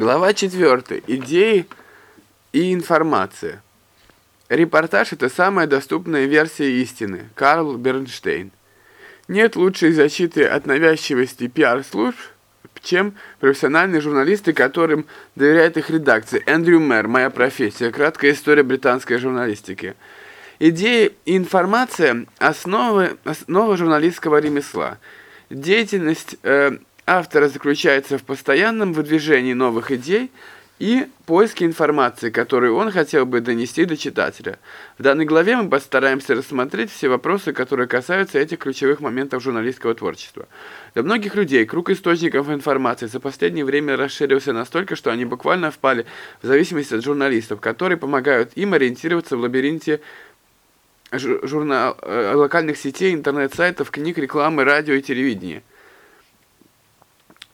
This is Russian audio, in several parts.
Глава 4. Идеи и информация. Репортаж – это самая доступная версия истины. Карл Бернштейн. Нет лучшей защиты от навязчивости пиар-служб, чем профессиональные журналисты, которым доверяет их редакция. Эндрю Мэр, «Моя профессия. Краткая история британской журналистики». Идеи и информация – основы, основа журналистского ремесла. Деятельность э, автора заключается в постоянном выдвижении новых идей – и поиски информации, которую он хотел бы донести до читателя. В данной главе мы постараемся рассмотреть все вопросы, которые касаются этих ключевых моментов журналистского творчества. Для многих людей круг источников информации за последнее время расширился настолько, что они буквально впали в зависимость от журналистов, которые помогают им ориентироваться в лабиринте журнал, э, локальных сетей, интернет-сайтов, книг, рекламы, радио и телевидения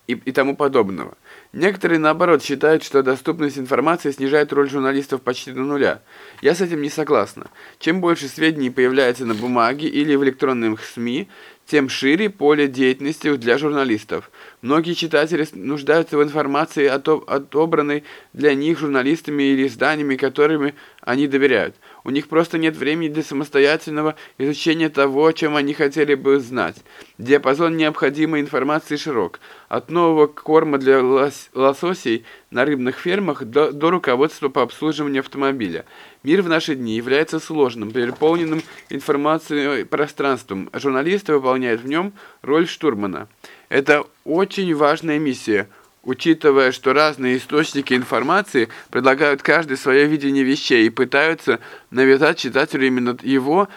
и, и тому подобного. Некоторые, наоборот, считают, что доступность информации снижает роль журналистов почти до нуля. Я с этим не согласна. Чем больше сведений появляется на бумаге или в электронных СМИ, тем шире поле деятельности для журналистов. Многие читатели нуждаются в информации, отобранной для них журналистами или изданиями, которыми они доверяют. У них просто нет времени для самостоятельного изучения того, чем они хотели бы знать. Диапазон необходимой информации широк. От нового корма для лос лососей на рыбных фермах до, до руководства по обслуживанию автомобиля. Мир в наши дни является сложным, переполненным информацией пространством. Журналисты выполняют в нем роль штурмана. Это очень важная миссия – учитывая, что разные источники информации предлагают каждый свое видение вещей и пытаются навязать читателю именно его,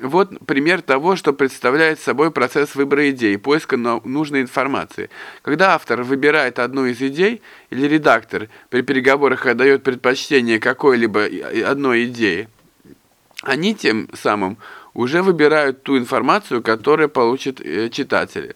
вот пример того, что представляет собой процесс выбора идей, поиска нужной информации. Когда автор выбирает одну из идей, или редактор при переговорах отдает предпочтение какой-либо одной идее, они тем самым уже выбирают ту информацию, которую получат э, читатели.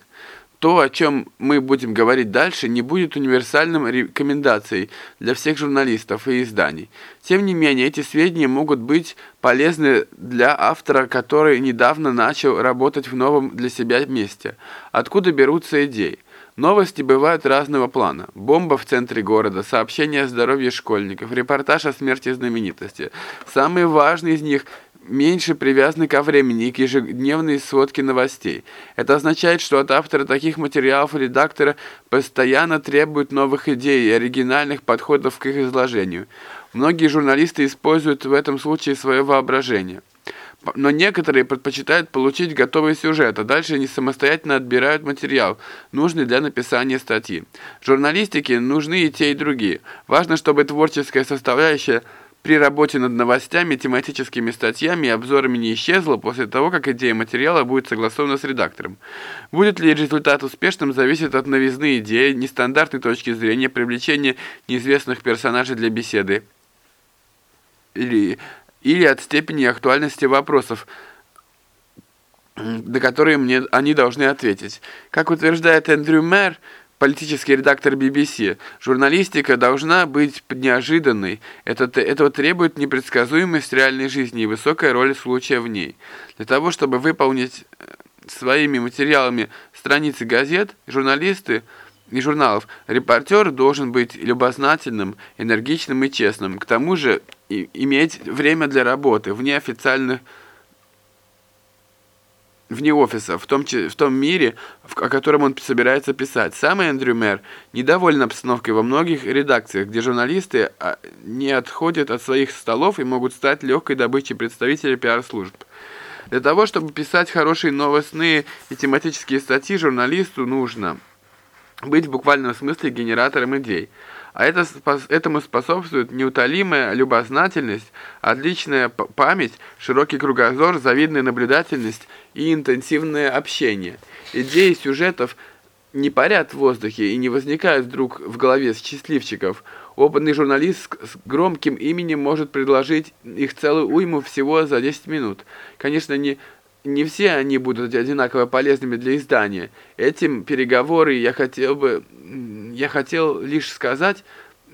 То, о чем мы будем говорить дальше, не будет универсальным рекомендацией для всех журналистов и изданий. Тем не менее, эти сведения могут быть полезны для автора, который недавно начал работать в новом для себя месте. Откуда берутся идеи? Новости бывают разного плана. Бомба в центре города, сообщение о здоровье школьников, репортаж о смерти знаменитости. Самый важный из них – меньше привязаны ко времени и к ежедневной сводке новостей. Это означает, что от автора таких материалов и редактора постоянно требуют новых идей и оригинальных подходов к их изложению. Многие журналисты используют в этом случае свое воображение. Но некоторые предпочитают получить готовый сюжет, а дальше они самостоятельно отбирают материал, нужный для написания статьи. Журналистике нужны и те, и другие. Важно, чтобы творческая составляющая – при работе над новостями, тематическими статьями и обзорами не исчезла после того, как идея материала будет согласована с редактором. Будет ли результат успешным, зависит от новизны идеи, нестандартной точки зрения, привлечения неизвестных персонажей для беседы или, или от степени актуальности вопросов, на которые мне они должны ответить. Как утверждает Эндрю Мэр, политический редактор BBC. Журналистика должна быть неожиданной. Это, этого требует непредсказуемость реальной жизни и высокая роль случая в ней. Для того, чтобы выполнить э, своими материалами страницы газет, журналисты и журналов, репортер должен быть любознательным, энергичным и честным. К тому же и, иметь время для работы вне официальных вне офиса, в том, в том мире, о котором он собирается писать. Сам Эндрю Мэр недоволен обстановкой во многих редакциях, где журналисты а, не отходят от своих столов и могут стать легкой добычей представителей пиар-служб. Для того, чтобы писать хорошие новостные и тематические статьи, журналисту нужно быть в буквальном смысле генератором идей. А это, этому способствует неутолимая любознательность, отличная память, широкий кругозор, завидная наблюдательность и интенсивное общение. Идеи сюжетов не парят в воздухе и не возникают вдруг в голове счастливчиков. Опытный журналист с громким именем может предложить их целую уйму всего за 10 минут. Конечно, не не все они будут одинаково полезными для издания. Этим переговоры я хотел бы, я хотел лишь сказать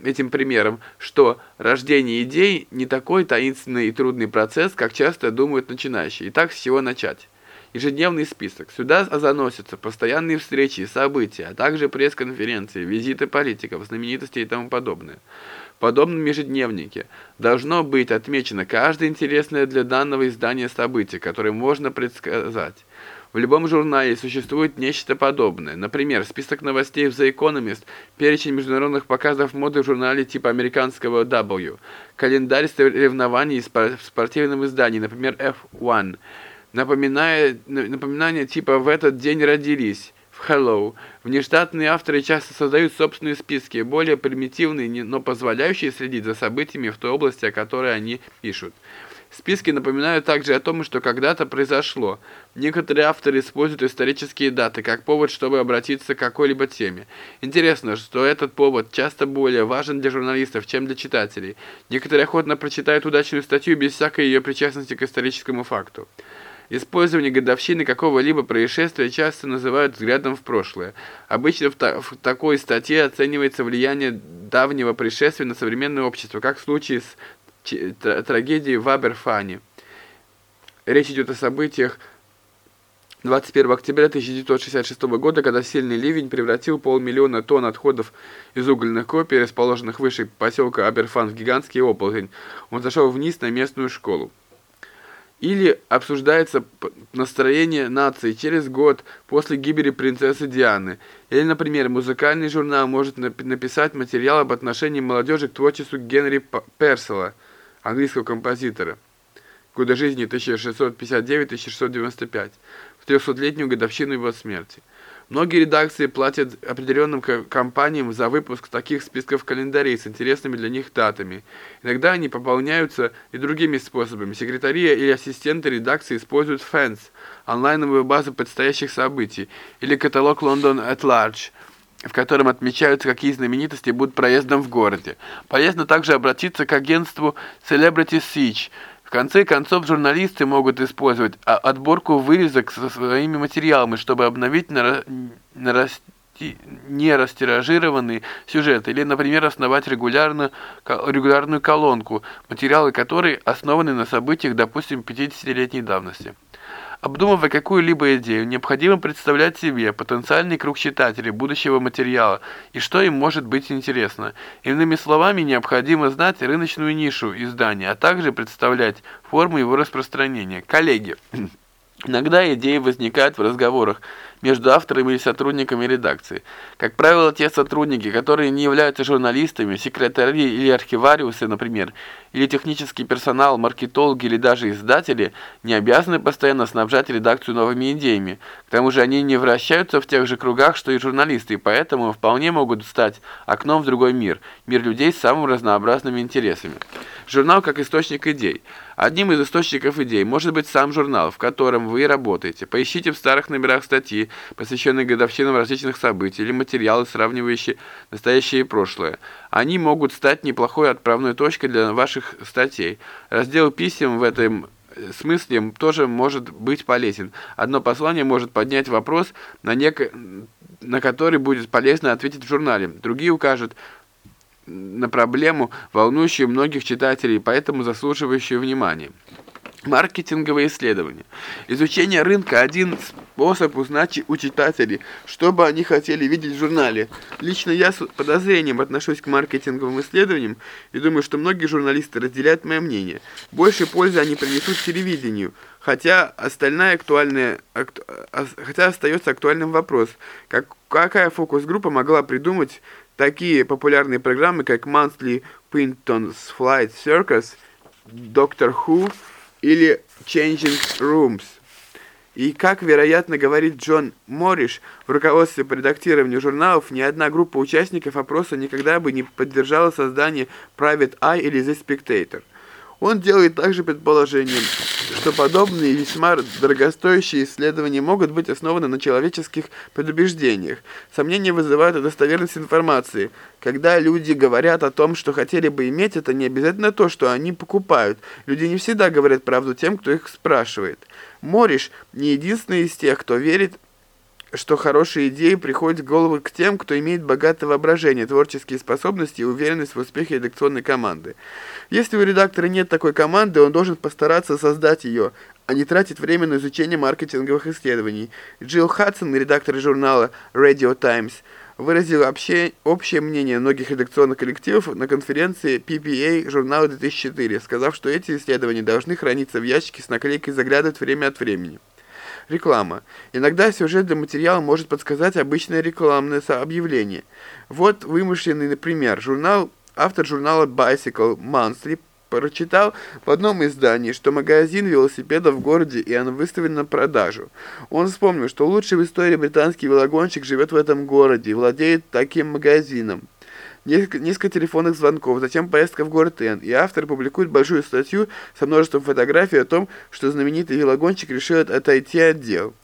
этим примером, что рождение идей не такой таинственный и трудный процесс, как часто думают начинающие. Итак, с чего начать? ежедневный список. Сюда заносятся постоянные встречи, события, а также пресс-конференции, визиты политиков, знаменитостей и тому подобное. Подобном ежедневнике должно быть отмечено каждое интересное для данного издания событие, которое можно предсказать. В любом журнале существует нечто подобное. Например, список новостей в The Economist, перечень международных показов моды в журнале типа американского W, календарь соревнований в спортивном издании, например, F1, напоминая, напоминания типа «В этот день родились», в Hello. Внештатные авторы часто создают собственные списки, более примитивные, но позволяющие следить за событиями в той области, о которой они пишут. Списки напоминают также о том, что когда-то произошло. Некоторые авторы используют исторические даты как повод, чтобы обратиться к какой-либо теме. Интересно, что этот повод часто более важен для журналистов, чем для читателей. Некоторые охотно прочитают удачную статью без всякой ее причастности к историческому факту. Использование годовщины какого-либо происшествия часто называют взглядом в прошлое. Обычно в, та в такой статье оценивается влияние давнего происшествия на современное общество, как в случае с трагедии в Аберфане. Речь идет о событиях 21 октября 1966 года, когда сильный ливень превратил полмиллиона тонн отходов из угольных копий, расположенных выше поселка Аберфан, в гигантский оползень. Он зашел вниз на местную школу. Или обсуждается настроение нации через год после гибели принцессы Дианы. Или, например, музыкальный журнал может написать материал об отношении молодежи к творчеству Генри Персела – английского композитора. Годы жизни 1659-1695, в 300-летнюю годовщину его смерти. Многие редакции платят определенным компаниям за выпуск таких списков календарей с интересными для них датами. Иногда они пополняются и другими способами. Секретари или ассистенты редакции используют Fans, онлайновую базу предстоящих событий, или каталог London at Large – в котором отмечаются, какие знаменитости будут проездом в городе. Полезно также обратиться к агентству Celebrity Siege. Конце концов, журналисты могут использовать отборку вырезок со своими материалами, чтобы обновить на, на не растиражированный сюжет, или, например, основать регулярно, регулярную колонку, материалы которой основаны на событиях, допустим, 50-летней давности. Обдумывая какую-либо идею, необходимо представлять себе потенциальный круг читателей будущего материала и что им может быть интересно. Иными словами, необходимо знать рыночную нишу издания, а также представлять форму его распространения. Коллеги, иногда идеи возникают в разговорах между авторами или сотрудниками редакции. Как правило, те сотрудники, которые не являются журналистами, секретари или архивариусы, например, или технический персонал, маркетологи или даже издатели, не обязаны постоянно снабжать редакцию новыми идеями. К тому же они не вращаются в тех же кругах, что и журналисты, и поэтому вполне могут стать окном в другой мир, мир людей с самыми разнообразными интересами. Журнал как источник идей. Одним из источников идей может быть сам журнал, в котором вы работаете. Поищите в старых номерах статьи, посвященные годовщинам различных событий, или материалы, сравнивающие настоящее и прошлое. Они могут стать неплохой отправной точкой для ваших статей. Раздел писем в этом смысле тоже может быть полезен. Одно послание может поднять вопрос, на, нек... на который будет полезно ответить в журнале. Другие укажут на проблему, волнующую многих читателей, поэтому заслуживающую внимания. Маркетинговые исследования. Изучение рынка – один способ узнать у читателей, что бы они хотели видеть в журнале. Лично я с подозрением отношусь к маркетинговым исследованиям и думаю, что многие журналисты разделяют мое мнение. Больше пользы они принесут телевидению, хотя, остальная актуальная, акту, а, хотя остается актуальным вопрос, как, какая фокус-группа могла придумать такие популярные программы, как Monthly Quinton's Flight Circus, Doctor Who или Changing Rooms. И, как, вероятно, говорит Джон Морриш, в руководстве по редактированию журналов ни одна группа участников опроса никогда бы не поддержала создание Private Eye или The Spectator. Он делает также предположение, что подобные весьма дорогостоящие исследования могут быть основаны на человеческих предубеждениях. Сомнения вызывают достоверность информации. Когда люди говорят о том, что хотели бы иметь, это не обязательно то, что они покупают. Люди не всегда говорят правду тем, кто их спрашивает. Мориш не единственный из тех, кто верит что хорошие идеи приходят в голову к тем, кто имеет богатое воображение, творческие способности и уверенность в успехе редакционной команды. Если у редактора нет такой команды, он должен постараться создать ее, а не тратить время на изучение маркетинговых исследований. Джилл Хадсон, редактор журнала Radio Times, выразил общее, общее мнение многих редакционных коллективов на конференции PPA журнала 2004, сказав, что эти исследования должны храниться в ящике с наклейкой «Заглядывать время от времени». Реклама. Иногда сюжет для материала может подсказать обычное рекламное объявление. Вот вымышленный пример. Журнал, автор журнала Bicycle Monthly прочитал в одном издании, что магазин велосипедов в городе, и он выставлен на продажу. Он вспомнил, что лучший в истории британский велогонщик живет в этом городе и владеет таким магазином. Несколько, телефонных звонков, затем поездка в город Н, и автор публикует большую статью со множеством фотографий о том, что знаменитый велогонщик решил отойти от дел.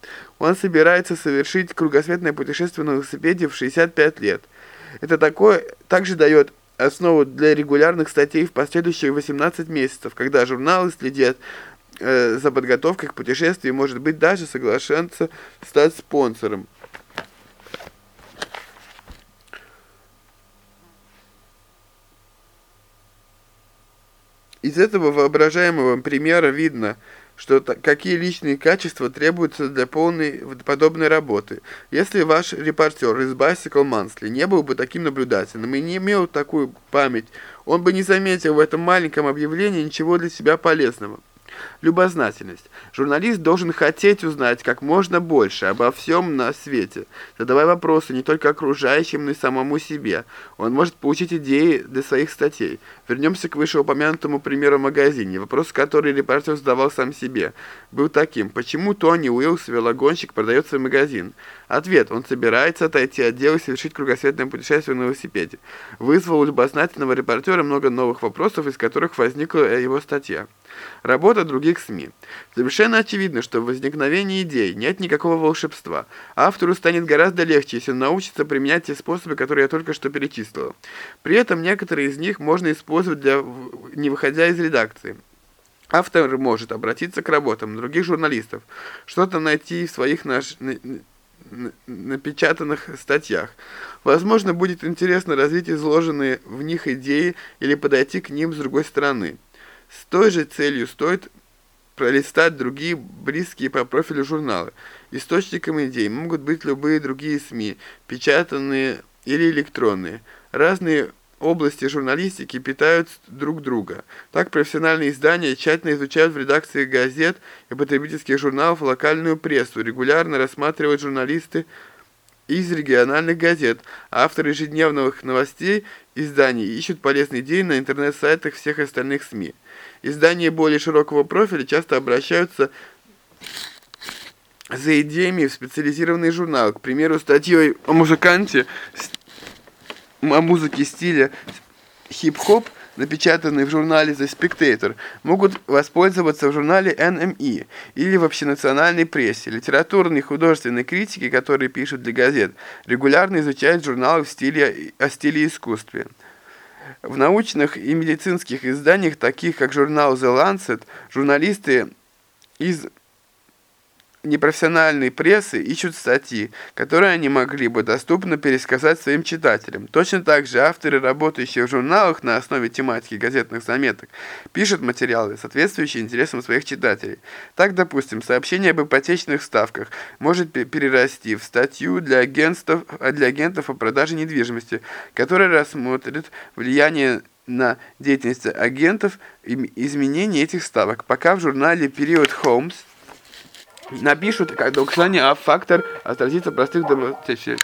Он собирается совершить кругосветное путешествие на велосипеде в 65 лет. Это такое также дает основу для регулярных статей в последующие 18 месяцев, когда журналы следят э, за подготовкой к путешествию и, может быть, даже соглашаться стать спонсором. Из этого воображаемого примера видно, что какие личные качества требуются для полной подобной работы. Если ваш репортер из Bicycle Monthly не был бы таким наблюдательным и не имел такую память, он бы не заметил в этом маленьком объявлении ничего для себя полезного. Любознательность. Журналист должен хотеть узнать как можно больше обо всем на свете, задавая вопросы не только окружающим, но и самому себе. Он может получить идеи для своих статей. Вернемся к вышеупомянутому примеру магазине. Вопрос, который репортер задавал сам себе, был таким. Почему Тони Уиллс, велогонщик, продает свой магазин? Ответ. Он собирается отойти от дела и совершить кругосветное путешествие на велосипеде. Вызвал у любознательного репортера много новых вопросов, из которых возникла его статья. Работа других СМИ. Совершенно очевидно, что в возникновении идей нет никакого волшебства. Автору станет гораздо легче, если он научится применять те способы, которые я только что перечислил. При этом некоторые из них можно использовать, для, не выходя из редакции. Автор может обратиться к работам других журналистов, что-то найти в своих наш... напечатанных статьях. Возможно, будет интересно развить изложенные в них идеи или подойти к ним с другой стороны. С той же целью стоит пролистать другие близкие по профилю журналы. Источником идей могут быть любые другие СМИ, печатанные или электронные. Разные области журналистики питают друг друга. Так профессиональные издания тщательно изучают в редакции газет и потребительских журналов локальную прессу, регулярно рассматривают журналисты из региональных газет. Авторы ежедневных новостей изданий ищут полезные идеи на интернет-сайтах всех остальных СМИ. Издания более широкого профиля часто обращаются за идеями в специализированные журналы. К примеру, статьей о музыканте, о музыке стиля хип-хоп, напечатанные в журнале The Spectator, могут воспользоваться в журнале NME или в общенациональной прессе. Литературные и художественные критики, которые пишут для газет, регулярно изучают журналы в стиле, о стиле искусстве. В научных и медицинских изданиях, таких как журнал The Lancet, журналисты из непрофессиональной прессы ищут статьи, которые они могли бы доступно пересказать своим читателям. Точно так же авторы, работающие в журналах на основе тематики газетных заметок, пишут материалы, соответствующие интересам своих читателей. Так, допустим, сообщение об ипотечных ставках может перерасти в статью для агентов, для агентов о продаже недвижимости, которая рассмотрит влияние на деятельность агентов и изменение этих ставок. Пока в журнале «Период Холмс» напишут, как указание, а фактор отразится простых добротечек.